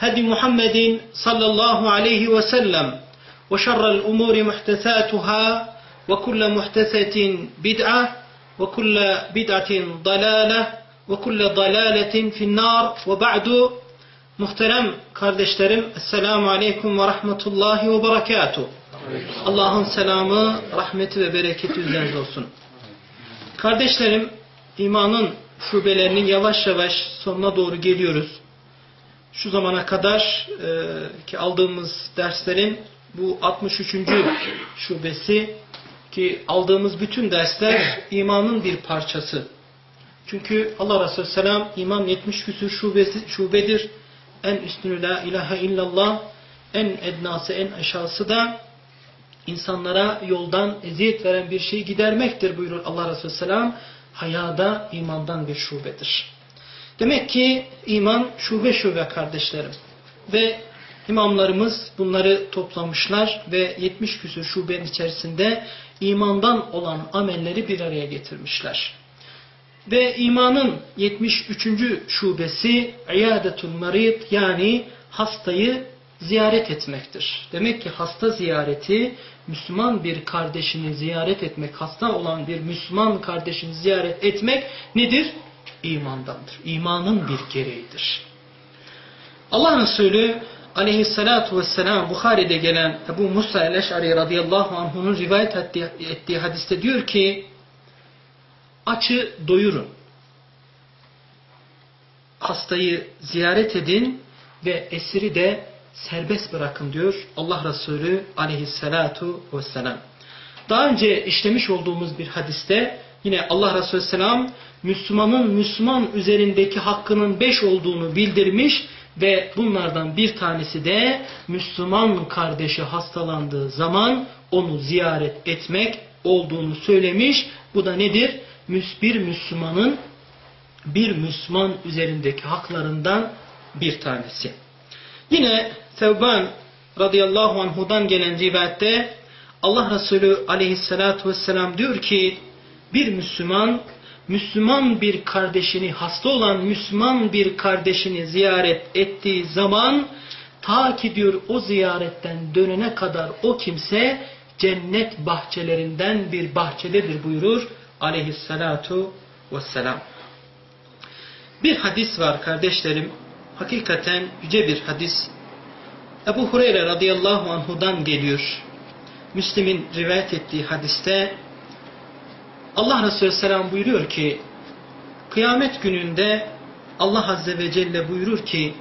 هدي محمد صلى الله عليه وسلم وشر الأمور محدثاتها وكل محدثة بدعة وكل بدعة ضلالة وكل ضلالة في النار وبعد Muhterem kardeşlerim, Esselamu Aleyküm ve Rahmetullahi ve Berekatuhu. Allah'ın selamı, rahmeti ve bereketi üzerinize olsun. Kardeşlerim, imanın şubelerinin yavaş yavaş sonuna doğru geliyoruz. Şu zamana kadar e, ki aldığımız derslerin bu 63. şubesi ki aldığımız bütün dersler imanın bir parçası. Çünkü Allah Resulü Selam iman 70 küsur şubesi, şubedir. En üstünü la ilahe illallah, en ednası, en aşağısı da insanlara yoldan eziyet veren bir şeyi gidermektir buyurur Allah Resulü Selam. Hayada imandan bir şubedir. Demek ki iman şube şube kardeşlerim. Ve imamlarımız bunları toplamışlar ve 70 küsur şubenin içerisinde imandan olan amelleri bir araya getirmişler. Ve imanın 73. şubesi iyadetul marid yani hastayı ziyaret etmektir. Demek ki hasta ziyareti Müslüman bir kardeşini ziyaret etmek, hasta olan bir Müslüman kardeşini ziyaret etmek nedir? İmandandır. İmanın bir gereğidir. Allah Resulü aleyhissalatu vesselam Bukhari'de gelen Ebu Musa el-Eş'ari radıyallahu anh'unun rivayet ettiği hadiste diyor ki açı doyurun. Hastayı ziyaret edin ve esiri de serbest bırakın diyor Allah Resulü aleyhissalatu vesselam. Daha önce işlemiş olduğumuz bir hadiste yine Allah Resulü selam Müslümanın Müslüman üzerindeki hakkının beş olduğunu bildirmiş ve bunlardan bir tanesi de Müslüman kardeşi hastalandığı zaman onu ziyaret etmek olduğunu söylemiş. Bu da nedir? bir Müslümanın bir Müslüman üzerindeki haklarından bir tanesi. Yine Tevban radıyallahu anhudan gelen rivayette Allah Resulü aleyhissalatu vesselam diyor ki bir Müslüman Müslüman bir kardeşini hasta olan Müslüman bir kardeşini ziyaret ettiği zaman ta ki diyor o ziyaretten dönene kadar o kimse cennet bahçelerinden bir bahçededir buyurur aleyhissalatu vesselam. Bir hadis var kardeşlerim. Hakikaten yüce bir hadis. Ebu Hureyre radıyallahu anhudan geliyor. Müslim'in rivayet ettiği hadiste Allah Resulü selam buyuruyor ki kıyamet gününde Allah Azze ve Celle buyurur ki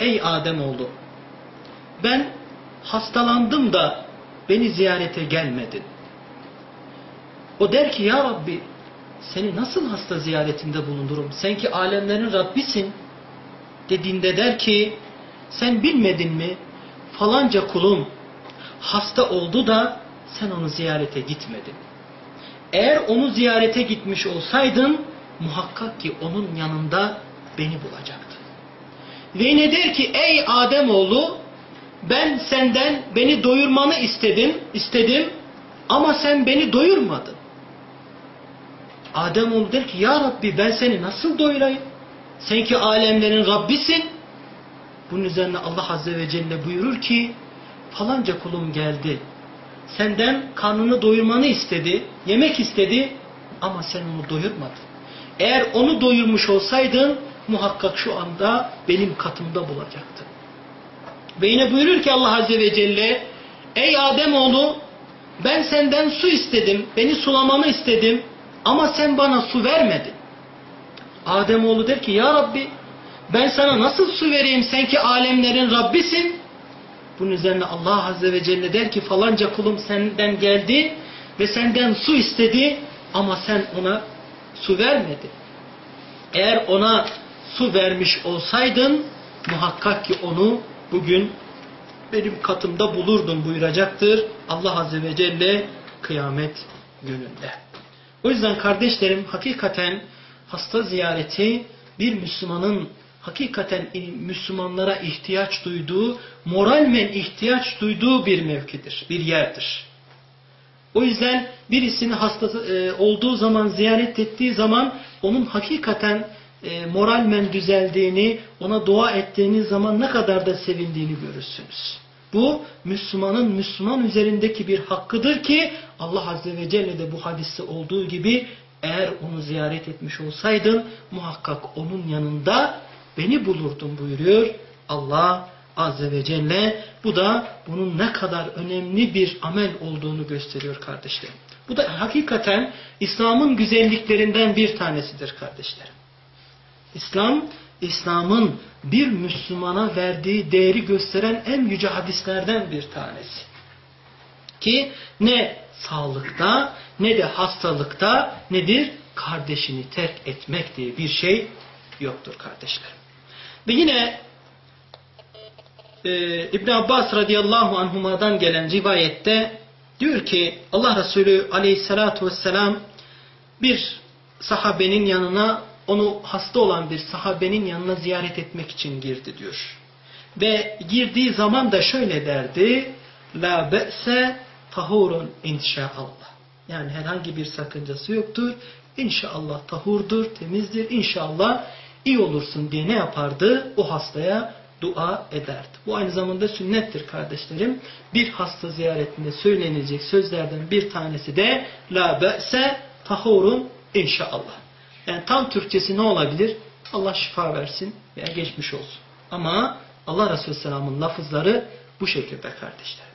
Ey Adem oldu ben hastalandım da beni ziyarete gelmedin. O der ki ya Rabbi seni nasıl hasta ziyaretinde bulundurum? Sen ki alemlerin Rabbisin. Dediğinde der ki sen bilmedin mi falanca kulum hasta oldu da sen onu ziyarete gitmedin. Eğer onu ziyarete gitmiş olsaydın muhakkak ki onun yanında beni bulacaktın. Ve yine der ki ey Adem oğlu ben senden beni doyurmanı istedim, istedim ama sen beni doyurmadın. Adem oğlu der ki ya Rabbi ben seni nasıl doyurayım? Sen ki alemlerin Rabbisin. Bunun üzerine Allah Azze ve Celle buyurur ki falanca kulum geldi. Senden karnını doyurmanı istedi, yemek istedi ama sen onu doyurmadın. Eğer onu doyurmuş olsaydın muhakkak şu anda benim katımda bulacaktın. Ve yine buyurur ki Allah Azze ve Celle Ey Ademoğlu ben senden su istedim, beni sulamamı istedim ama sen bana su vermedin. Ademoğlu der ki ya Rabbi ben sana nasıl su vereyim sen ki alemlerin Rabbisin. Bunun üzerine Allah Azze ve Celle der ki falanca kulum senden geldi ve senden su istedi ama sen ona su vermedin. Eğer ona su vermiş olsaydın muhakkak ki onu bugün benim katımda bulurdun buyuracaktır Allah Azze ve Celle kıyamet gününde. O yüzden kardeşlerim hakikaten hasta ziyareti bir Müslümanın hakikaten Müslümanlara ihtiyaç duyduğu, moralmen ihtiyaç duyduğu bir mevkidir, bir yerdir. O yüzden birisini hastası e, olduğu zaman ziyaret ettiği zaman onun hakikaten e, moralmen düzeldiğini, ona dua ettiğiniz zaman ne kadar da sevindiğini görürsünüz. Bu Müslümanın Müslüman üzerindeki bir hakkıdır ki Allah Azze ve Celle de bu hadiste olduğu gibi eğer onu ziyaret etmiş olsaydın muhakkak onun yanında beni bulurdun buyuruyor Allah Azze ve Celle. Bu da bunun ne kadar önemli bir amel olduğunu gösteriyor kardeşlerim. Bu da hakikaten İslam'ın güzelliklerinden bir tanesidir kardeşlerim. İslam, İslam'ın bir Müslümana verdiği değeri gösteren en yüce hadislerden bir tanesi. Ki ne sağlıkta ne de hastalıkta nedir? Kardeşini terk etmek diye bir şey yoktur kardeşlerim. Ve yine e, İbn Abbas radıyallahu anhuma'dan gelen rivayette diyor ki Allah Resulü aleyhissalatu vesselam bir sahabenin yanına onu hasta olan bir sahabenin yanına ziyaret etmek için girdi diyor. Ve girdiği zaman da şöyle derdi La be'se tahurun inşaallah. Yani herhangi bir sakıncası yoktur. İnşallah tahurdur, temizdir. İnşallah iyi olursun diye ne yapardı? O hastaya dua ederdi. Bu aynı zamanda sünnettir kardeşlerim. Bir hasta ziyaretinde söylenecek sözlerden bir tanesi de La be'se tahurun inşallah. Yani tam Türkçesi ne olabilir? Allah şifa versin veya geçmiş olsun. Ama Allah Resulü Selam'ın lafızları bu şekilde kardeşlerim.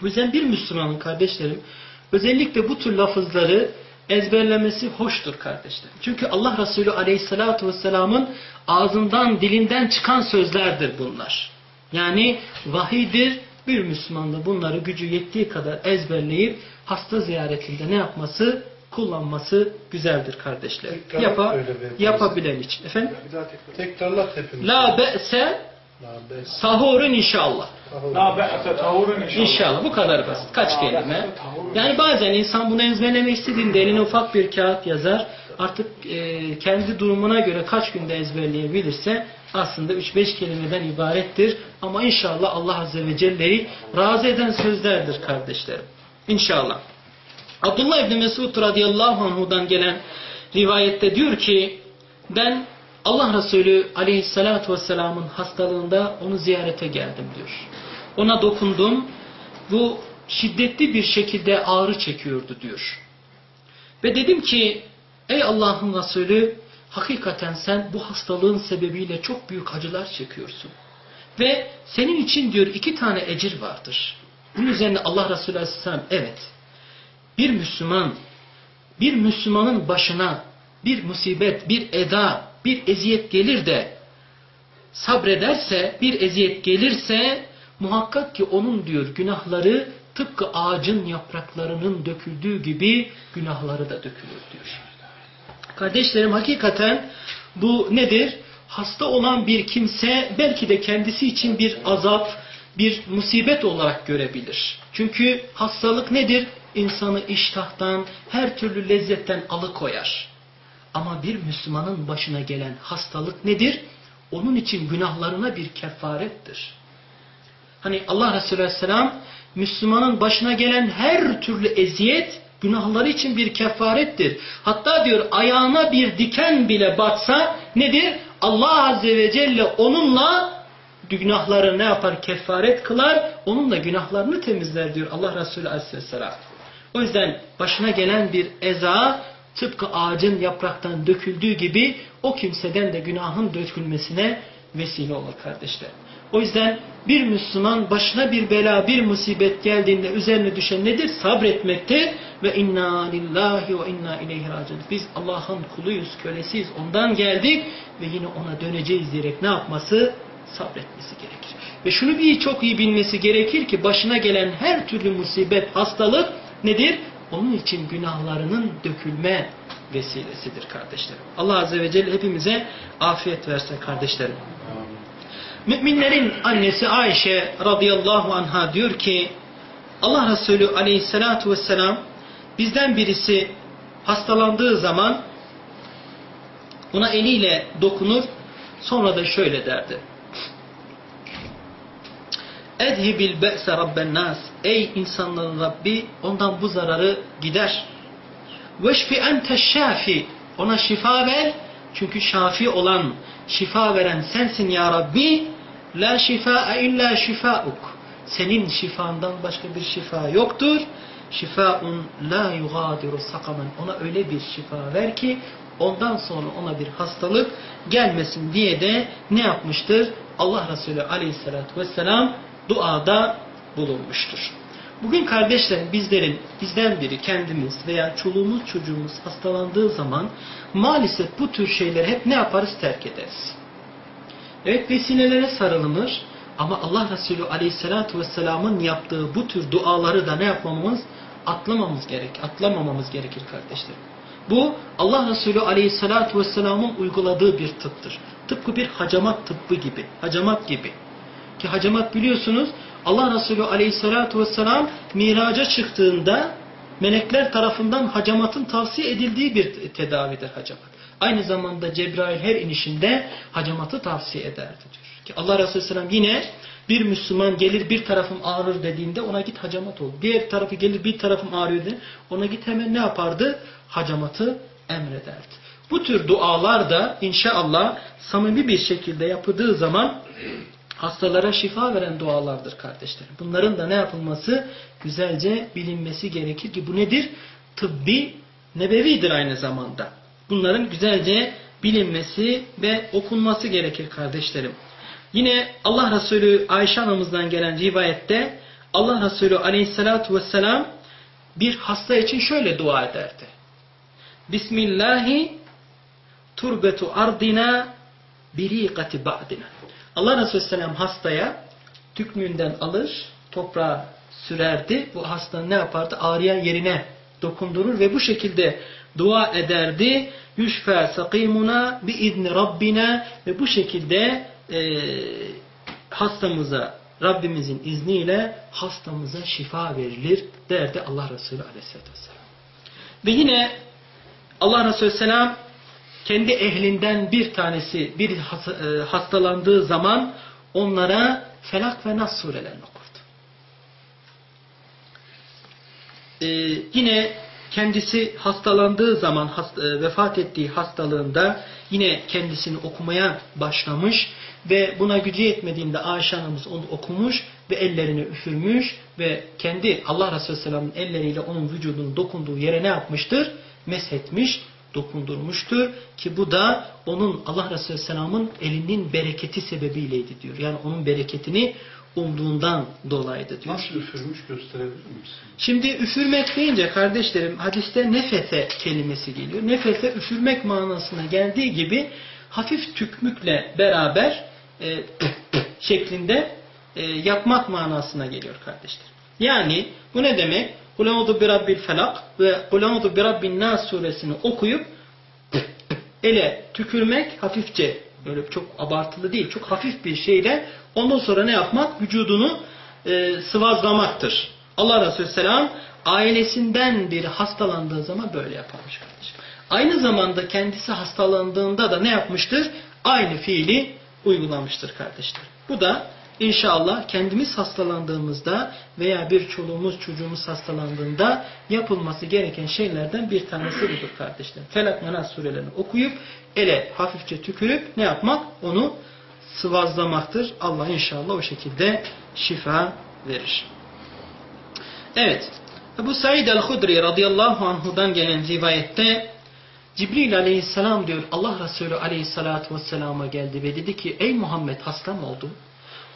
Bu yüzden bir Müslümanın kardeşlerim özellikle bu tür lafızları ezberlemesi hoştur kardeşlerim. Çünkü Allah Resulü Aleyhisselatü Vesselam'ın ağzından dilinden çıkan sözlerdir bunlar. Yani vahidir bir Müslüman da bunları gücü yettiği kadar ezberleyip hasta ziyaretinde ne yapması? Kullanması güzeldir kardeşler. Tekrar Yapa, yapabilen için. Efendim? Tekrarlat hepimiz. La be'se sahurun inşallah. İnşallah bu kadar basit. Kaç kelime. Yani bazen insan bunu ezberlemek istediğinde eline ufak bir kağıt yazar. Artık e, kendi durumuna göre kaç günde ezberleyebilirse aslında 3-5 kelimeden ibarettir. Ama inşallah Allah Azze ve Celle'yi razı eden sözlerdir kardeşlerim. İnşallah. Abdullah İbni Mesud radıyallahu anhudan gelen rivayette diyor ki ben Allah Resulü aleyhissalatu vesselamın hastalığında onu ziyarete geldim diyor. Ona dokundum. Bu şiddetli bir şekilde ağrı çekiyordu diyor. Ve dedim ki ey Allah'ın Resulü hakikaten sen bu hastalığın sebebiyle çok büyük acılar çekiyorsun. Ve senin için diyor iki tane ecir vardır. Bunun üzerine Allah Resulü Aleyhisselam evet bir Müslüman bir Müslümanın başına bir musibet, bir eda, bir eziyet gelir de sabrederse, bir eziyet gelirse muhakkak ki onun diyor günahları tıpkı ağacın yapraklarının döküldüğü gibi günahları da dökülür diyor. Kardeşlerim hakikaten bu nedir? Hasta olan bir kimse belki de kendisi için bir azap, bir musibet olarak görebilir. Çünkü hastalık nedir? İnsanı iştahtan, her türlü lezzetten alıkoyar. Ama bir Müslümanın başına gelen hastalık nedir? Onun için günahlarına bir kefarettir. Hani Allah Resulü Aleyhisselam Müslümanın başına gelen her türlü eziyet günahları için bir kefarettir. Hatta diyor ayağına bir diken bile batsa nedir? Allah Azze ve Celle onunla günahları ne yapar? Kefaret kılar. Onunla günahlarını temizler diyor Allah Resulü Aleyhisselam. O yüzden başına gelen bir eza tıpkı ağacın yapraktan döküldüğü gibi o kimseden de günahın dökülmesine vesile olur kardeşler. O yüzden bir Müslüman başına bir bela, bir musibet geldiğinde üzerine düşen nedir? Sabretmektir. Ve inna lillahi ve inna ileyhi raciun. Biz Allah'ın kuluyuz, kölesiyiz. Ondan geldik ve yine ona döneceğiz diyerek ne yapması? Sabretmesi gerekir. Ve şunu bir çok iyi bilmesi gerekir ki başına gelen her türlü musibet, hastalık nedir? Onun için günahlarının dökülme vesilesidir kardeşlerim. Allah Azze ve Celle hepimize afiyet versin kardeşlerim. Müminlerin annesi Ayşe radıyallahu anha diyor ki Allah Resulü aleyhissalatu vesselam bizden birisi hastalandığı zaman ona eliyle dokunur sonra da şöyle derdi. Edhibil be'se rabben nas. Ey insanların Rabbi ondan bu zararı gider. Veşfi ente şafi. Ona şifa ver. Çünkü şafi olan, şifa veren sensin ya Rabbi. La şifa illa şifauk. Senin şifandan başka bir şifa yoktur. Şifaun la yugadiru sakamen. Ona öyle bir şifa ver ki ondan sonra ona bir hastalık gelmesin diye de ne yapmıştır? Allah Resulü aleyhissalatü vesselam duada bulunmuştur. Bugün kardeşlerim bizlerin, bizden biri kendimiz veya çoluğumuz çocuğumuz hastalandığı zaman maalesef bu tür şeyleri hep ne yaparız? Terk ederiz. Evet vesilelere sarılınır ama Allah Resulü aleyhissalatu vesselamın yaptığı bu tür duaları da ne yapmamamız? Atlamamız gerek, atlamamamız gerekir kardeşlerim. Bu Allah Resulü aleyhissalatu vesselamın uyguladığı bir tıptır. Tıpkı bir hacamat tıbbı gibi, hacamat gibi. Ki hacamat biliyorsunuz Allah Resulü aleyhissalatu vesselam miraca çıktığında melekler tarafından hacamatın tavsiye edildiği bir tedavidir hacamat. Aynı zamanda Cebrail her inişinde hacamatı tavsiye ederdi diyor. Ki Allah Resulü Aleyhisselam yine bir Müslüman gelir bir tarafım ağrır dediğinde ona git hacamat ol. Diğer tarafı gelir bir tarafım ağrıyor dedi. Ona git hemen ne yapardı? Hacamatı emrederdi. Bu tür dualar da inşallah samimi bir şekilde yapıldığı zaman hastalara şifa veren dualardır kardeşlerim. Bunların da ne yapılması? Güzelce bilinmesi gerekir ki bu nedir? Tıbbi nebevidir aynı zamanda. Bunların güzelce bilinmesi ve okunması gerekir kardeşlerim. Yine Allah Resulü Ayşe anamızdan gelen rivayette Allah Resulü aleyhissalatu vesselam bir hasta için şöyle dua ederdi. Bismillahi turbetu ardina biriqati ba'dina. Allah Resulü Selam hastaya tükmüğünden alır, toprağa sürerdi. Bu hasta ne yapardı? Ağrıyan yerine dokundurur ve bu şekilde dua ederdi. Yüşfe sakimuna bi izni Rabbina ve bu şekilde e, hastamıza Rabbimizin izniyle hastamıza şifa verilir derdi Allah Resulü Aleyhisselatü Vesselam. Ve yine Allah Resulü Selam kendi ehlinden bir tanesi bir hastalandığı zaman onlara Felak ve Nas surelerini okurdu. Ee, yine kendisi hastalandığı zaman hasta, vefat ettiği hastalığında yine kendisini okumaya başlamış ve buna gücü yetmediğinde Ayşe anamız onu okumuş ve ellerini üfürmüş ve kendi Allah Resulü Selam'ın elleriyle onun vücudunun dokunduğu yere ne yapmıştır? Meshetmiş dokundurmuştur ki bu da onun Allah Resulü Selam'ın elinin bereketi sebebiyleydi diyor. Yani onun bereketini umduğundan dolayıydı diyor. Nasıl üfürmüş gösterebilir misin? Şimdi üfürmek deyince kardeşlerim hadiste nefete kelimesi geliyor. Nefete üfürmek manasına geldiği gibi hafif tükmükle beraber e, şeklinde e, yapmak manasına geliyor kardeşlerim. Yani bu ne demek? Kulaudu bi rabbil felak ve Kulaudu bi rabbin nas suresini okuyup ele tükürmek hafifçe böyle çok abartılı değil çok hafif bir şeyle ondan sonra ne yapmak? Vücudunu e, sıvazlamaktır. Allah Resulü Selam ailesinden biri hastalandığı zaman böyle yaparmış kardeşim. Aynı zamanda kendisi hastalandığında da ne yapmıştır? Aynı fiili uygulamıştır kardeşler. Bu da İnşallah kendimiz hastalandığımızda veya bir çoluğumuz çocuğumuz hastalandığında yapılması gereken şeylerden bir tanesi budur kardeşler. Felak Menas surelerini okuyup ele hafifçe tükürüp ne yapmak? Onu sıvazlamaktır. Allah inşallah o şekilde şifa verir. Evet. Bu Said el-Hudri radıyallahu anhudan gelen rivayette Cibril aleyhisselam diyor Allah Resulü aleyhissalatu vesselama geldi ve dedi ki ey Muhammed hasta mı oldun?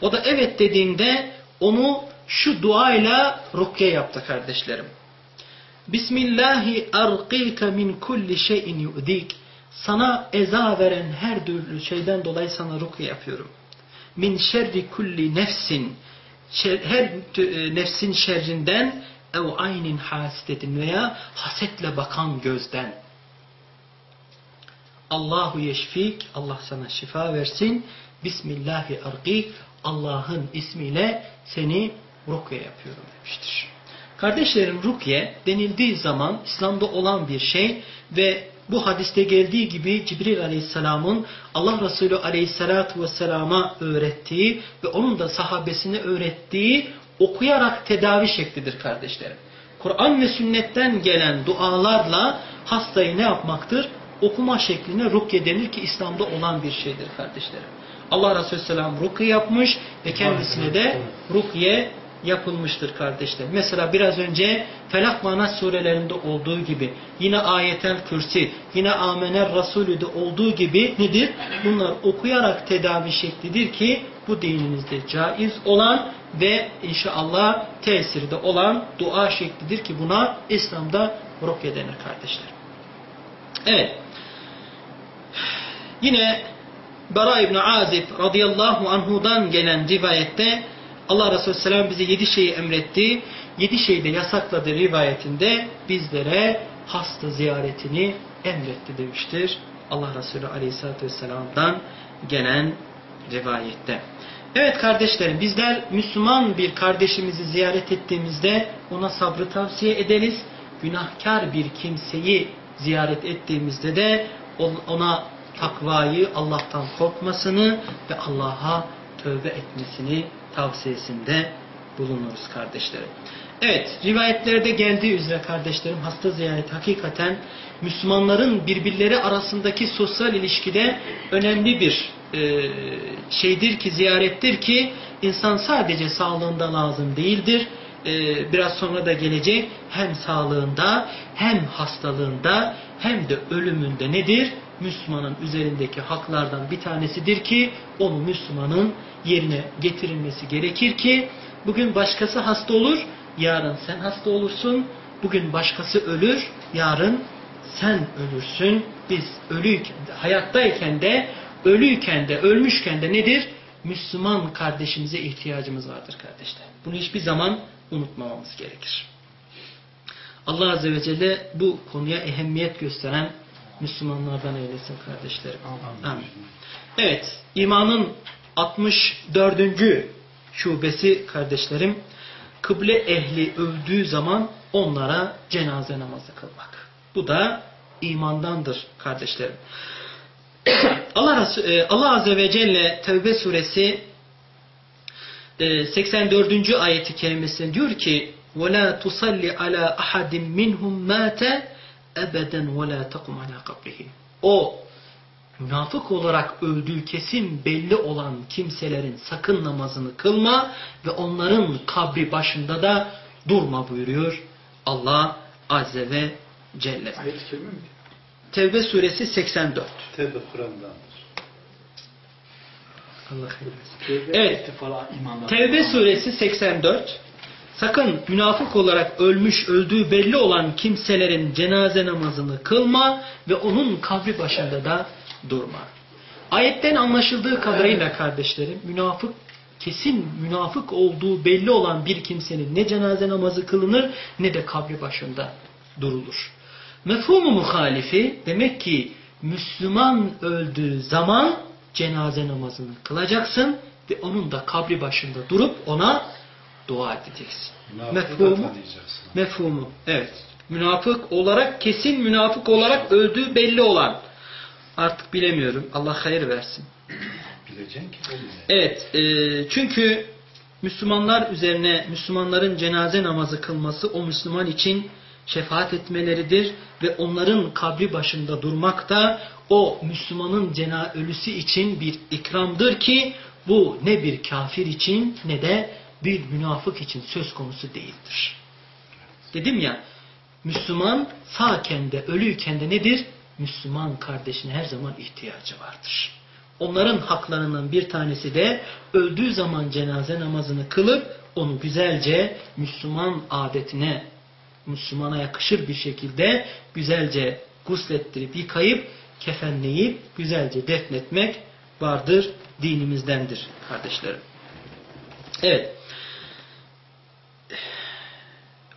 O da evet dediğinde onu şu duayla rukye yaptı kardeşlerim. Bismillahi arqika min kulli şeyin yu'dik. Sana eza veren her türlü şeyden dolayı sana rukye yapıyorum. Min şerri kulli nefsin. Her nefsin şerrinden ev aynin hasidetin veya hasetle bakan gözden. Allahu yeşfik. Allah sana şifa versin. Bismillahi arqik. Allah'ın ismiyle seni rukye yapıyorum demiştir. Kardeşlerim rukye denildiği zaman İslam'da olan bir şey ve bu hadiste geldiği gibi Cibril Aleyhisselam'ın Allah Resulü Aleyhisselatü Vesselam'a öğrettiği ve onun da sahabesine öğrettiği okuyarak tedavi şeklidir kardeşlerim. Kur'an ve sünnetten gelen dualarla hastayı ne yapmaktır? Okuma şekline rukye denir ki İslam'da olan bir şeydir kardeşlerim. Allah Resulü Selam rukye yapmış ve kendisine de rukye yapılmıştır kardeşler. Mesela biraz önce Felak Manas surelerinde olduğu gibi yine ayetel kürsi, yine amener Resulü'de olduğu gibi nedir? Bunlar okuyarak tedavi şeklidir ki bu dininizde caiz olan ve inşallah tesirde olan dua şeklidir ki buna İslam'da rukye denir kardeşler. Evet. Yine Bara İbni Azib radıyallahu anhudan gelen rivayette Allah Resulü Selam bize yedi şeyi emretti. Yedi şeyi de yasakladı rivayetinde bizlere hasta ziyaretini emretti demiştir. Allah Resulü Aleyhisselatü Vesselam'dan gelen rivayette. Evet kardeşlerim bizler Müslüman bir kardeşimizi ziyaret ettiğimizde ona sabrı tavsiye ederiz. Günahkar bir kimseyi ziyaret ettiğimizde de ona takvayı, Allah'tan korkmasını ve Allah'a tövbe etmesini tavsiyesinde bulunuruz kardeşlerim. Evet, rivayetlerde geldiği üzere kardeşlerim hasta ziyareti hakikaten Müslümanların birbirleri arasındaki sosyal ilişkide önemli bir e, şeydir ki, ziyarettir ki insan sadece sağlığında lazım değildir. E, biraz sonra da gelecek hem sağlığında hem hastalığında hem de ölümünde nedir? Müslümanın üzerindeki haklardan bir tanesidir ki onu Müslümanın yerine getirilmesi gerekir ki bugün başkası hasta olur, yarın sen hasta olursun. Bugün başkası ölür, yarın sen ölürsün. Biz ölüyken, hayattayken de, ölüyken de, ölmüşken de nedir? Müslüman kardeşimize ihtiyacımız vardır kardeşler. Bunu hiçbir zaman unutmamamız gerekir. Allah Azze ve Celle bu konuya ehemmiyet gösteren Müslümanlardan eylesin kardeşlerim. Amin. Evet, imanın 64. şubesi kardeşlerim, kıble ehli öldüğü zaman onlara cenaze namazı kılmak. Bu da imandandır kardeşlerim. Allah, Allah Azze ve Celle Tevbe suresi 84. ayeti kerimesinde diyor ki وَلَا تُصَلِّ عَلَى أَحَدٍ مِّنْهُمْ مَاتَ ebeden ve la takum ala kabrihi. O münafık olarak öldüğü kesin belli olan kimselerin sakın namazını kılma ve onların kabri başında da durma buyuruyor Allah Azze ve Celle. Ayet kelime mi? Tevbe suresi 84. Tevbe Kur'an'dandır. Allah hayır. Evet. Tevbe suresi 84. Sakın münafık olarak ölmüş, öldüğü belli olan kimselerin cenaze namazını kılma ve onun kabri başında da durma. Ayetten anlaşıldığı kadarıyla kardeşlerim, münafık kesin münafık olduğu belli olan bir kimsenin ne cenaze namazı kılınır ne de kabri başında durulur. Mefhumu muhalifi demek ki Müslüman öldüğü zaman cenaze namazını kılacaksın ve onun da kabri başında durup ona dua edeceksin. Mefhumu, mefhumu. Evet. Münafık olarak, kesin münafık olarak öldüğü belli olan. Artık bilemiyorum. Allah hayır versin. Bileceksin ki. Evet, e, çünkü Müslümanlar üzerine Müslümanların cenaze namazı kılması o Müslüman için şefaat etmeleridir ve onların kabri başında durmak da o Müslümanın cena ölüsü için bir ikramdır ki bu ne bir kafir için ne de bir münafık için söz konusu değildir. Dedim ya Müslüman sağken de ölüyken de nedir? Müslüman kardeşine her zaman ihtiyacı vardır. Onların haklarının bir tanesi de öldüğü zaman cenaze namazını kılıp onu güzelce Müslüman adetine, Müslümana yakışır bir şekilde güzelce guslettirip yıkayıp kefenleyip güzelce defnetmek vardır dinimizdendir kardeşlerim. Evet.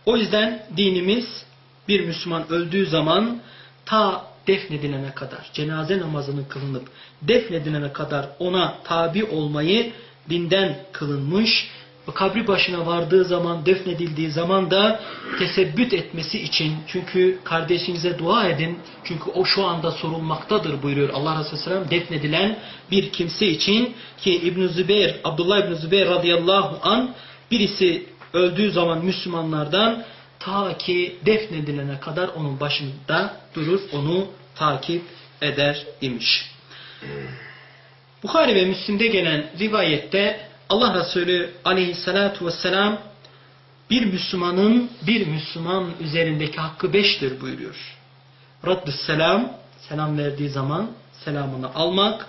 O yüzden dinimiz bir Müslüman öldüğü zaman ta defnedilene kadar, cenaze namazının kılınıp defnedilene kadar ona tabi olmayı dinden kılınmış ve kabri başına vardığı zaman, defnedildiği zaman da tesebbüt etmesi için, çünkü kardeşinize dua edin, çünkü o şu anda sorulmaktadır buyuruyor Allah Resulü Sellem defnedilen bir kimse için ki İbn Zübeyir, Abdullah İbn Zübeyir radıyallahu an birisi öldüğü zaman Müslümanlardan ta ki defnedilene kadar onun başında durur, onu takip eder imiş. Bukhari ve Müslim'de gelen rivayette Allah Resulü aleyhissalatu vesselam bir Müslümanın bir Müslüman üzerindeki hakkı beştir buyuruyor. Raddü selam, selam verdiği zaman selamını almak,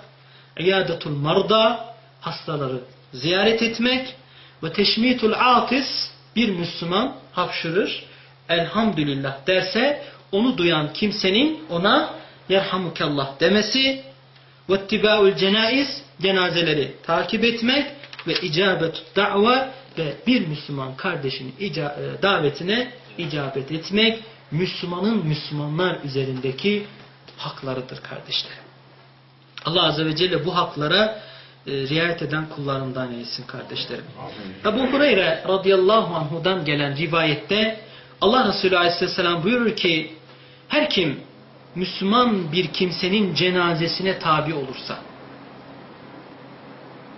iyadetul marda, hastaları ziyaret etmek ve teşmitul atis, bir Müslüman hapşırır, elhamdülillah derse onu duyan kimsenin ona yerhamukallah demesi ve ittibaul cenaiz cenazeleri takip etmek ve icabetü da'va ve bir Müslüman kardeşinin ica- davetine icabet etmek Müslümanın Müslümanlar üzerindeki haklarıdır kardeşlerim. Allah Azze ve Celle bu haklara e, riayet eden kullarından eylesin kardeşlerim. Ebu Hureyre radıyallahu anhudan gelen rivayette Allah Resulü aleyhisselam buyurur ki her kim Müslüman bir kimsenin cenazesine tabi olursa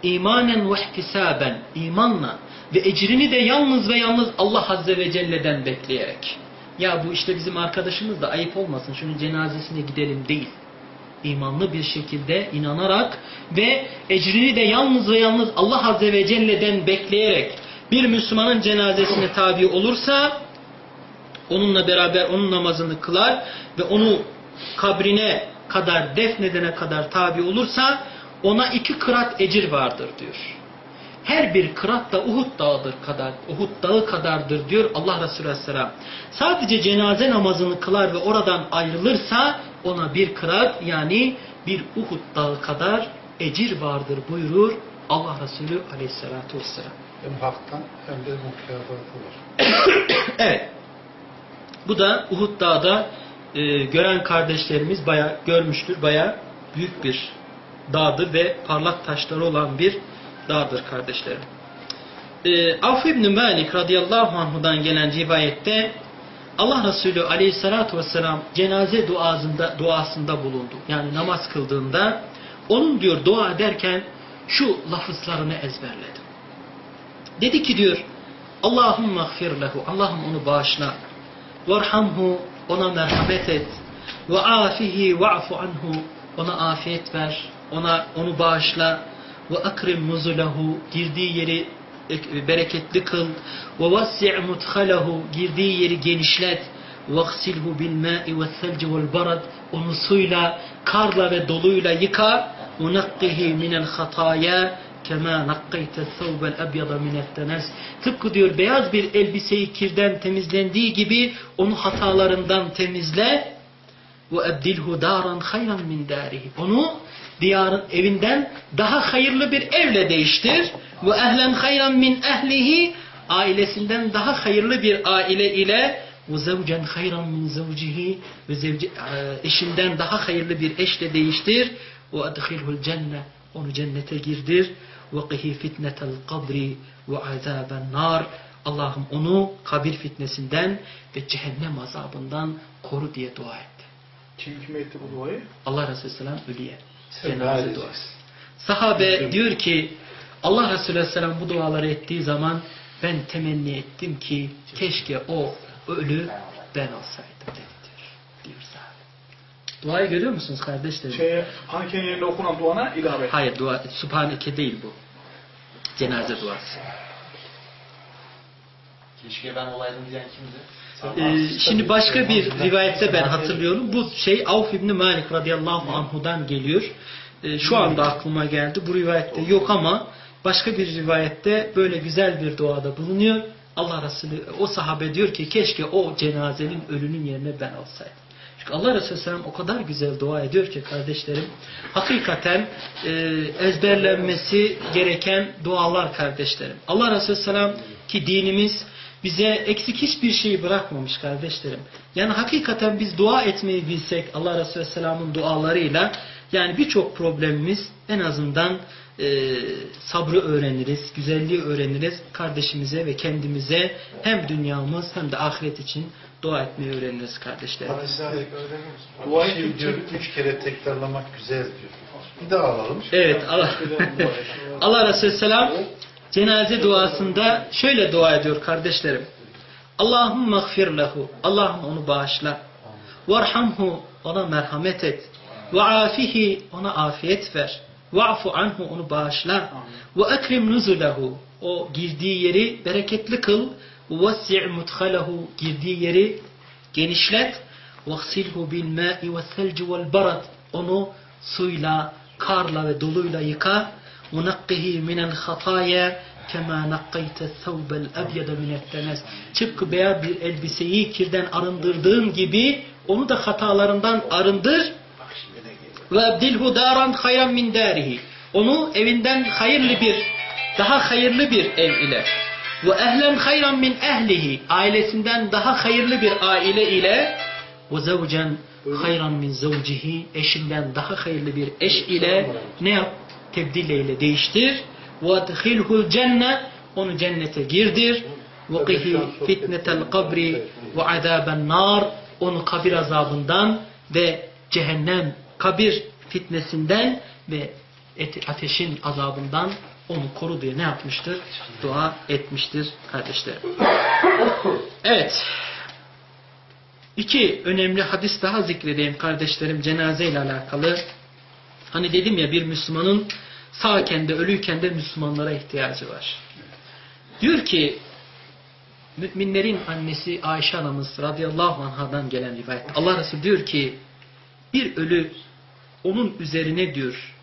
imanen ve ihtisaben imanla ve ecrini de yalnız ve yalnız Allah Azze ve Celle'den bekleyerek ya bu işte bizim arkadaşımız da ayıp olmasın şunun cenazesine gidelim değil imanlı bir şekilde inanarak ve ecrini de yalnız ve yalnız Allah Azze ve Celle'den bekleyerek bir Müslümanın cenazesine tabi olursa onunla beraber onun namazını kılar ve onu kabrine kadar defnedene kadar tabi olursa ona iki kırat ecir vardır diyor. Her bir kırat da Uhud dağıdır kadar, Uhud dağı kadardır diyor Allah Resulü Aleyhisselam. Sadece cenaze namazını kılar ve oradan ayrılırsa ona bir kırat yani bir Uhud dağı kadar ecir vardır buyurur Allah Resulü Aleyhisselatü Vesselam. Hem haktan hem de mukafatı var. evet. Bu da Uhud Dağı'da e, gören kardeşlerimiz baya görmüştür. Baya büyük bir dağdır ve parlak taşları olan bir dağdır kardeşlerim. E, Avf İbni Malik radıyallahu anhudan gelen rivayette Allah Resulü aleyhissalatu vesselam cenaze duasında, duasında bulundu. Yani namaz kıldığında onun diyor dua ederken şu lafızlarını ezberledim. Dedi ki diyor Allahümme gfir lehu Allah'ım onu bağışla. Varhamhu ona merhamet et. Ve afihi va'fu anhu ona afiyet ver. Ona onu bağışla. Ve akrim nuzulahu girdiği yeri bereketli kıl. Ve vassi' mudhalahu girdiği yeri genişlet. Vaksilhu bil ma'i ve selci vel barad onu suyla, karla ve doluyla yıka. Unakkihi minel hataya kema nakkayte thawbel ebyada minettenes. Tıpkı diyor beyaz bir elbiseyi kirden temizlendiği gibi onu hatalarından temizle. Ve ebdilhu daran hayran min darihi. Onu diyarın evinden daha hayırlı bir evle değiştir. Ve ehlen hayran min ehlihi ailesinden daha hayırlı bir aile ile ve zevcen hayran min zevcihi ve zevci, e, eşinden daha hayırlı bir eşle değiştir. Ve adhilhul cenne onu cennete girdir. Ve kihi fitnetel kabri ve azaben nar. Allah'ım onu kabir fitnesinden ve cehennem azabından koru diye dua etti. Kim kime etti bu duayı? Allah Resulü Aleyhisselam ölüye cenaze duası. Sahabe diyor ki Allah Resulü Aleyhisselam bu duaları ettiği zaman ben temenni ettim ki keşke o ölü ben olsaydım dedi diyor. diyor sahabe. Duayı görüyor musunuz kardeşlerim? Şeye, Hanike'nin yerinde okunan duana ilave. Hayır dua Subhaneke değil bu. Cenaze duası. Keşke ben olaydım diyen kimdi? Ee, şimdi başka bir rivayette ben hatırlıyorum. Bu şey Avf İbni Malik radıyallahu anhudan geliyor. Ee, şu anda aklıma geldi. Bu rivayette yok ama başka bir rivayette böyle güzel bir duada bulunuyor. Allah Resulü o sahabe diyor ki keşke o cenazenin ölünün yerine ben olsaydım. Çünkü Allah Resulü Selam o kadar güzel dua ediyor ki kardeşlerim. Hakikaten e, ezberlenmesi gereken dualar kardeşlerim. Allah Resulü Selam ki dinimiz bize eksik hiçbir şeyi bırakmamış kardeşlerim. Yani hakikaten biz dua etmeyi bilsek Allah Resulü Selam'ın dualarıyla yani birçok problemimiz en azından e, sabrı öğreniriz, güzelliği öğreniriz. Kardeşimize ve kendimize hem dünyamız hem de ahiret için dua etmeyi öğreniriz kardeşlerim. Duayı diyor, üç kere tekrarlamak güzel diyor. Bir daha alalım. Evet Allah, Allah Resulü Selam cenaze duasında şöyle dua ediyor kardeşlerim. Allahum mağfir lehu. Allah'ım onu bağışla. Varhamhu. Ona merhamet et. Ve. Ona afiyet ver. Va'fu anhu. Onu bağışla. Ve ekrim nuzulehu. O girdiği yeri bereketli kıl. Vesi'i mudhalehu. Girdiği yeri genişlet. Vaksilhu bil ma'i ve selci vel barat. Onu suyla, karla ve doluyla yıka وَنَقِّهِ مِنَ الْخَطَايَا كَمَا نَقَّيْتَ الثَّوْبَ الْأَبْيَدَ مِنَ التَّنَسِ Tıpkı beyaz bir elbiseyi kirden arındırdığın gibi onu da hatalarından arındır. وَاَبْدِلْهُ دَارًا خَيْرًا مِنْ دَارِهِ Onu evinden hayırlı bir, daha hayırlı bir ev ile ve ehlen hayran min ehlihi ailesinden daha hayırlı bir aile ile ve zevcen hayran min zevcihi eşinden daha hayırlı bir eş ile ne yap? Tebdil eyle değiştir. Adhilhul cenne onu cennete girdir. Fitnetel kabri ve azaben nar onu kabir azabından ve cehennem kabir fitnesinden ve ateşin azabından onu koru diye ne yapmıştır? Dua etmiştir kardeşlerim. Evet. İki önemli hadis daha zikredeyim kardeşlerim cenaze ile alakalı. Hani dedim ya bir Müslümanın sağken de ölüyken de Müslümanlara ihtiyacı var. Diyor ki müminlerin annesi Ayşe anamız radıyallahu anhadan gelen rivayet. Allah Resulü diyor ki bir ölü onun üzerine diyor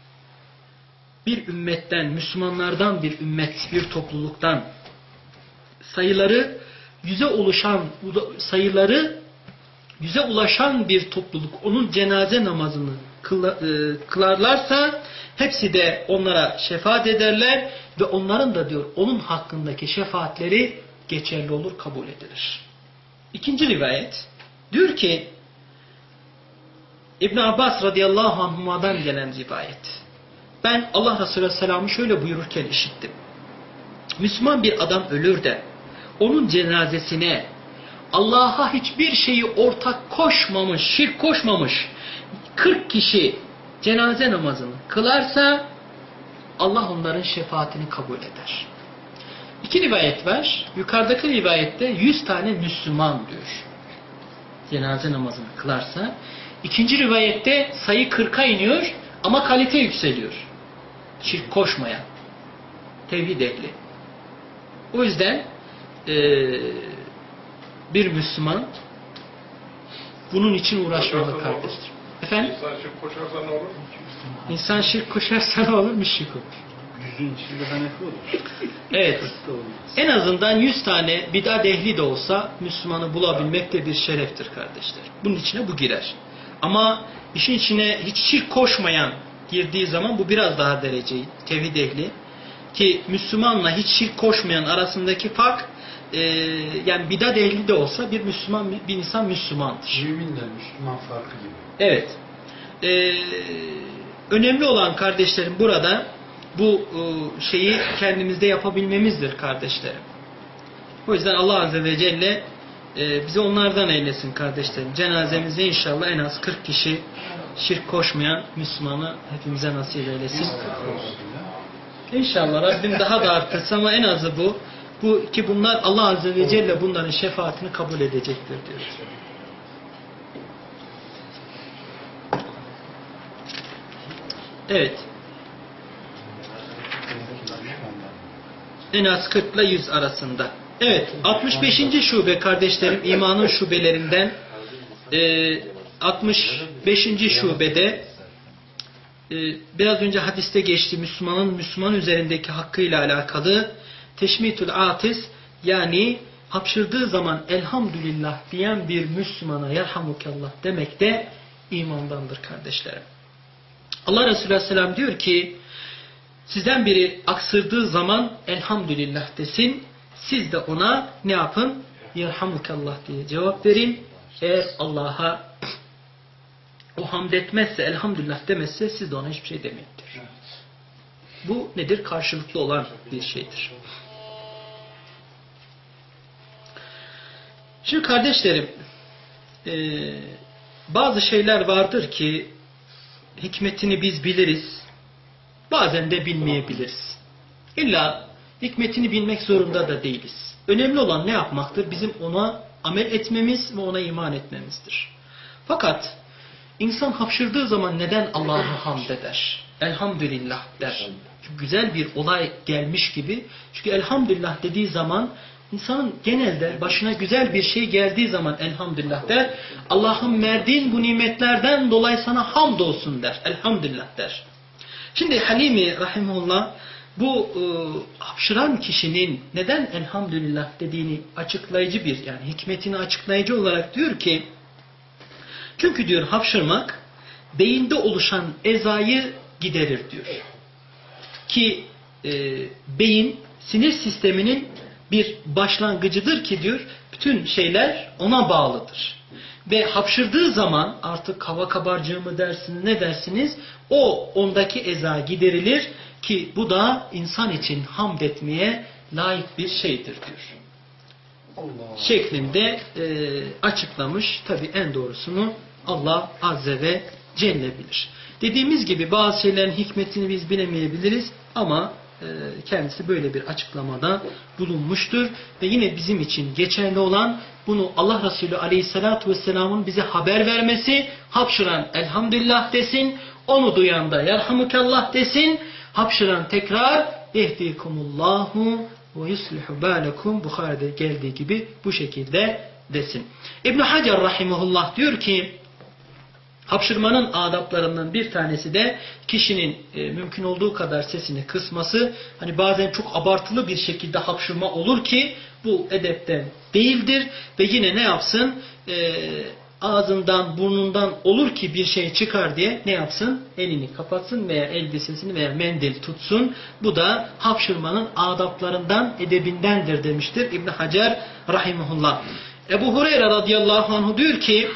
bir ümmetten, Müslümanlardan bir ümmet, bir topluluktan sayıları yüze oluşan, sayıları yüze ulaşan bir topluluk onun cenaze namazını kılarlarsa hepsi de onlara şefaat ederler ve onların da diyor onun hakkındaki şefaatleri geçerli olur, kabul edilir. İkinci rivayet diyor ki İbn Abbas radıyallahu anhuma'dan gelen rivayet. Ben Allah Resulü Aleyhisselam'ı şöyle buyururken işittim. Müslüman bir adam ölür de onun cenazesine Allah'a hiçbir şeyi ortak koşmamış, şirk koşmamış 40 kişi cenaze namazını kılarsa Allah onların şefaatini kabul eder. İki rivayet var. Yukarıdaki rivayette 100 tane Müslüman diyor. Cenaze namazını kılarsa. İkinci rivayette sayı 40'a iniyor ama kalite yükseliyor şirk koşmayan, tevhid ehli. O yüzden e, bir Müslüman bunun için uğraşmalı kardeştir. Efendim? İnsan şirk koşarsa ne olur? İnsan şirk koşarsa ne olur? Müşrik olur. Yüzün içinde hanefi olur. Evet. En azından 100 tane bid'at ehli de olsa Müslümanı bulabilmek de bir şereftir kardeşler. Bunun içine bu girer. Ama işin içine hiç şirk koşmayan girdiği zaman bu biraz daha dereceyi tevhid ehli ki Müslümanla hiç şirk koşmayan arasındaki fark e, yani bidat ehli de olsa bir Müslüman bir insan Müslümandır. Müminle Müslüman farkı gibi. Evet. E, önemli olan kardeşlerim burada bu e, şeyi kendimizde yapabilmemizdir kardeşlerim. O yüzden Allah Azze ve Celle e, bizi onlardan eylesin kardeşlerim. Cenazemize inşallah en az 40 kişi şirk koşmayan Müslümanı hepimize nasip eylesin. İnşallah Rabbim daha da artırsa ama en azı bu. Bu ki bunlar Allah Azze ve Celle bunların şefaatini kabul edecektir diyor. Evet. En az 40 ile 100 arasında. Evet. 65. şube kardeşlerim imanın şubelerinden e, 65. şubede e, biraz önce hadiste geçti Müslümanın Müslüman üzerindeki hakkıyla alakalı teşmitül atis yani hapşırdığı zaman elhamdülillah diyen bir Müslümana yerhamukallah demek de imandandır kardeşlerim. Allah Resulü Aleyhisselam diyor ki sizden biri aksırdığı zaman elhamdülillah desin. Siz de ona ne yapın? Yerhamukallah diye cevap verin. Eğer Allah'a o hamd etmezse, elhamdülillah demezse siz de ona hiçbir şey demeyin diyor. Bu nedir? Karşılıklı olan bir şeydir. Şimdi kardeşlerim, bazı şeyler vardır ki hikmetini biz biliriz, bazen de bilmeyebiliriz. İlla hikmetini bilmek zorunda da değiliz. Önemli olan ne yapmaktır? Bizim ona amel etmemiz ve ona iman etmemizdir. Fakat insan hapşırdığı zaman neden Allah'a hamd eder? Elhamdülillah der. Çünkü güzel bir olay gelmiş gibi. Çünkü elhamdülillah dediği zaman insanın genelde başına güzel bir şey geldiği zaman elhamdülillah der. Allah'ın verdiğin bu nimetlerden dolayı sana hamd olsun der. Elhamdülillah der. Şimdi Halimi Rahimullah bu e, hapşıran kişinin neden elhamdülillah dediğini açıklayıcı bir yani hikmetini açıklayıcı olarak diyor ki çünkü diyor hapşırmak beyinde oluşan ezayı giderir diyor. Ki e, beyin sinir sisteminin bir başlangıcıdır ki diyor bütün şeyler ona bağlıdır. Ve hapşırdığı zaman artık hava kabarcığı mı dersiniz ne dersiniz o ondaki eza giderilir ki bu da insan için hamd etmeye layık bir şeydir diyor. Allah. Şeklinde e, açıklamış. Tabi en doğrusunu Allah Azze ve Celle bilir. Dediğimiz gibi bazı şeylerin hikmetini biz bilemeyebiliriz ama kendisi böyle bir açıklamada bulunmuştur. Ve yine bizim için geçerli olan bunu Allah Resulü Aleyhisselatü Vesselam'ın bize haber vermesi, hapşıran elhamdülillah desin, onu duyan da yerhamukallah desin, hapşıran tekrar ehdikumullahu ve yuslihu balekum Bukhari'de geldiği gibi bu şekilde desin. İbn Hacer rahimehullah diyor ki hapşırmanın adaplarından bir tanesi de kişinin e, mümkün olduğu kadar sesini kısması. Hani bazen çok abartılı bir şekilde hapşırma olur ki bu edepten değildir ve yine ne yapsın? E, ağzından, burnundan olur ki bir şey çıkar diye ne yapsın? Elini kapatsın veya elbisesini veya mendil tutsun. Bu da hapşırmanın adaplarından, edebindendir demiştir İbn Hacer rahimahullah. Ebu Hureyre radıyallahu anh diyor ki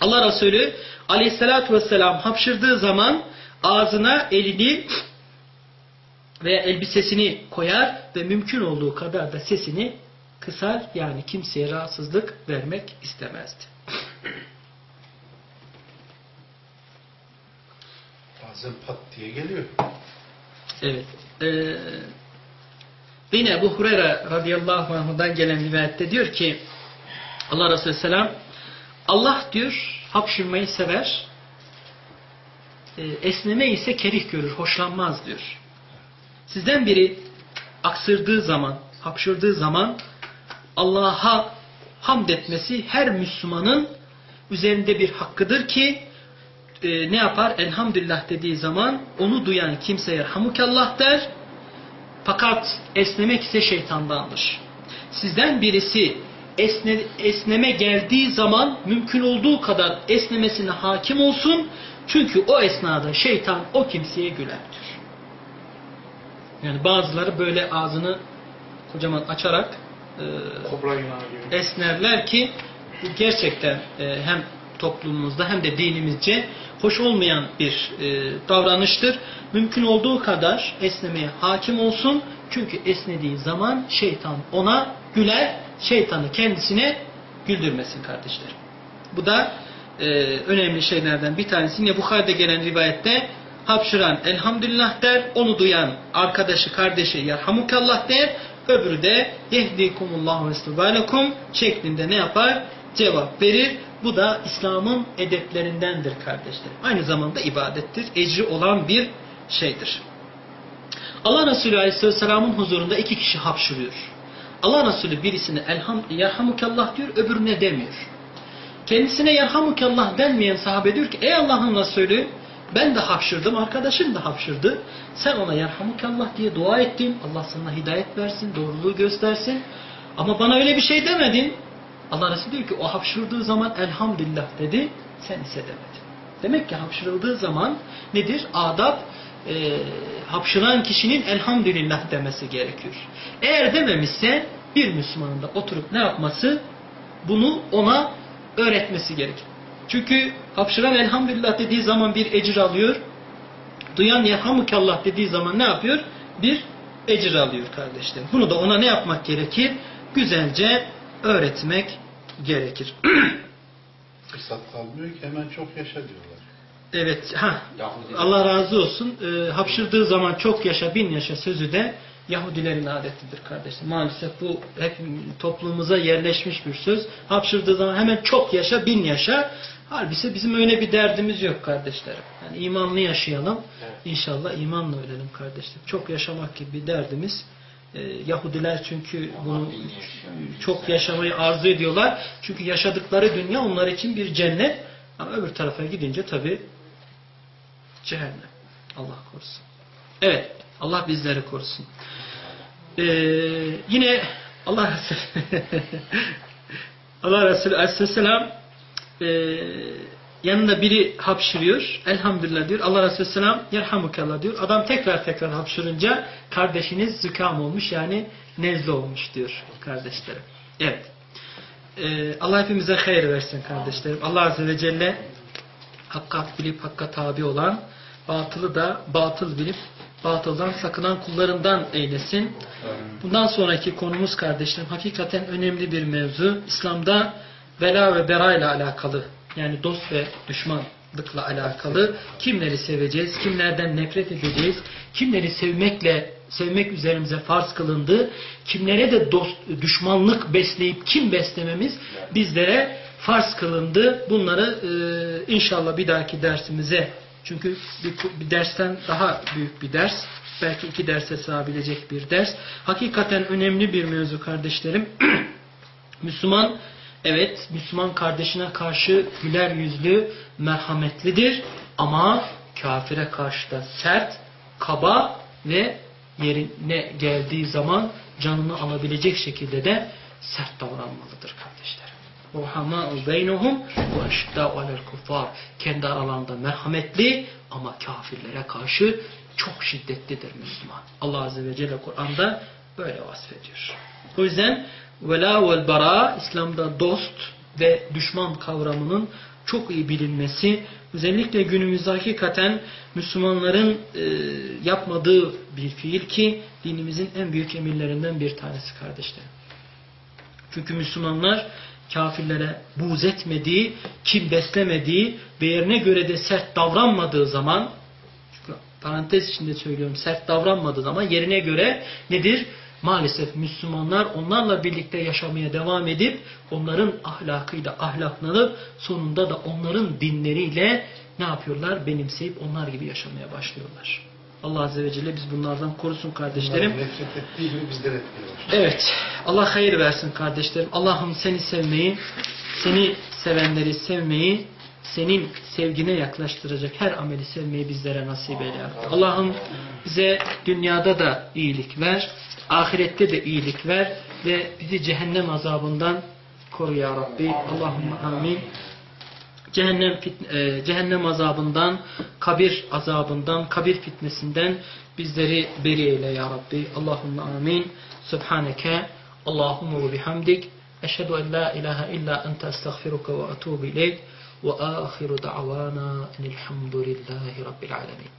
Allah Resulü aleyhissalatü vesselam hapşırdığı zaman ağzına elini veya elbisesini koyar ve mümkün olduğu kadar da sesini kısar yani kimseye rahatsızlık vermek istemezdi. Bazen pat diye geliyor. Evet. Ee, yine Ebu Hureyre radıyallahu anh'dan gelen rivayette diyor ki Allah Resulü selam Allah diyor hapşırmayı sever e, esneme ise kerih görür, hoşlanmaz diyor. Sizden biri aksırdığı zaman, hapşırdığı zaman Allah'a hamd etmesi her Müslümanın üzerinde bir hakkıdır ki e, ne yapar? Elhamdülillah dediği zaman onu duyan kimseye hamukallah der. Fakat esnemek ise şeytandandır. Sizden birisi esne, esneme geldiği zaman mümkün olduğu kadar esnemesine hakim olsun. Çünkü o esnada şeytan o kimseye güler diyor. Yani bazıları böyle ağzını kocaman açarak e, esnerler ki bu gerçekten e, hem toplumumuzda hem de dinimizce hoş olmayan bir e, davranıştır. Mümkün olduğu kadar esnemeye hakim olsun. Çünkü esnediği zaman şeytan ona güler, şeytanı kendisine güldürmesin kardeşlerim. Bu da e, önemli şeylerden bir tanesi. Yine Bukhari'de gelen rivayette hapşıran elhamdülillah der. Onu duyan arkadaşı, kardeşi yerhamukallah der. Öbürü de yehdikumullahu ve şeklinde ne yapar? Cevap verir. Bu da İslam'ın edeplerindendir kardeşler. Aynı zamanda ibadettir. Ecri olan bir şeydir. Allah Resulü Aleyhisselam'ın huzurunda iki kişi hapşırıyor. Allah Resulü birisine elham, yerhamukallah diyor, öbürüne demiyor. Kendisine yerhamukallah denmeyen sahabe diyor ki ey Allah'ın Resulü ben de hapşırdım, arkadaşım da hapşırdı. Sen ona yerhamukallah diye dua ettin. Allah sana hidayet versin, doğruluğu göstersin. Ama bana öyle bir şey demedin. Allah Resulü diyor ki o hapşırdığı zaman elhamdülillah dedi. Sen ise demedin. Demek ki hapşırıldığı zaman nedir? Adab e, hapşıran kişinin elhamdülillah demesi gerekiyor. Eğer dememişse bir Müslümanın da oturup ne yapması? Bunu ona öğretmesi gerekir. Çünkü hapşıran elhamdülillah dediği zaman bir ecir alıyor. Duyan yerhamukallah dediği zaman ne yapıyor? Bir ecir alıyor kardeşlerim. Bunu da ona ne yapmak gerekir? Güzelce öğretmek gerekir. Fırsat kalmıyor ki hemen çok yaşa diyorlar. Evet, ha. Allah razı olsun. Ee, hapşırdığı zaman çok yaşa, bin yaşa sözü de Yahudilerin adetidir kardeşler. Maalesef bu hep toplumumuza yerleşmiş bir söz. Hapşırdığı zaman hemen çok yaşa, bin yaşa. Halbuki bizim öyle bir derdimiz yok kardeşlerim. Yani imanlı yaşayalım. İnşallah imanla ölelim kardeşlerim. Çok yaşamak gibi bir derdimiz. Ee, Yahudiler çünkü bunu çok yaşamayı arzu ediyorlar. Çünkü yaşadıkları dünya onlar için bir cennet. Ama öbür tarafa gidince tabi cehennem. Allah korusun. Evet. Allah bizleri korusun. Ee, yine Allah Resulü Allah Resulü Aleyhisselam e, yanında biri hapşırıyor. Elhamdülillah diyor. Allah Resulü Selam yerhamukallah diyor. Adam tekrar tekrar hapşırınca kardeşiniz zükam olmuş yani nezle olmuş diyor kardeşlerim. Evet. Ee, Allah hepimize hayır versin kardeşlerim. Allah Azze ve Celle hakka bilip hakka tabi olan batılı da batıl bilip batıldan sakınan kullarından eylesin. Bundan sonraki konumuz kardeşlerim hakikaten önemli bir mevzu. İslam'da vela ve bera ile alakalı yani dost ve düşmanlıkla alakalı kimleri seveceğiz, kimlerden nefret edeceğiz, kimleri sevmekle sevmek üzerimize farz kılındı, kimlere de dost, düşmanlık besleyip kim beslememiz bizlere farz kılındı. Bunları e, inşallah bir dahaki dersimize çünkü bir, bir dersten daha büyük bir ders. Belki iki derse sığabilecek bir ders. Hakikaten önemli bir mevzu kardeşlerim. Müslüman, evet Müslüman kardeşine karşı güler yüzlü, merhametlidir. Ama kafire karşı da sert, kaba ve yerine geldiği zaman canını alabilecek şekilde de sert davranmalıdır kardeşlerim. Beynehum ve eşiddâ'u alel kuffar. Kendi aralarında merhametli ama kafirlere karşı çok şiddetlidir Müslüman. Allah Azze ve Celle Kur'an'da böyle vasfediyor. O yüzden vela vel bara İslam'da dost ve düşman kavramının çok iyi bilinmesi özellikle günümüzde hakikaten Müslümanların e, yapmadığı bir fiil ki dinimizin en büyük emirlerinden bir tanesi kardeşlerim. Çünkü Müslümanlar kafirlere buğz etmediği, kim beslemediği ve yerine göre de sert davranmadığı zaman parantez içinde söylüyorum sert davranmadığı zaman yerine göre nedir? Maalesef Müslümanlar onlarla birlikte yaşamaya devam edip onların ahlakıyla ahlaklanıp sonunda da onların dinleriyle ne yapıyorlar? Benimseyip onlar gibi yaşamaya başlıyorlar. Allah Azze ve Celle biz bunlardan korusun kardeşlerim. Nefret ettiği gibi bizler etmiyorlar. Evet. Allah hayır versin kardeşlerim. Allah'ım seni sevmeyi, seni sevenleri sevmeyi, senin sevgine yaklaştıracak her ameli sevmeyi bizlere nasip eyle. Allah'ım bize dünyada da iyilik ver, ahirette de iyilik ver ve bizi cehennem azabından koru ya Rabbi. Allahümme amin. Cehennem, fit, e, cehennem azabından, kabir azabından, kabir fitnesinden bizleri beri eyle ya Rabbi. Allahümme amin. Subhaneke Allahümme ve bihamdik. Eşhedü en la ilahe illa ente estağfiruka ve etubu ileyk. Ve ahiru da'vana enilhamdülillahi rabbil alemin.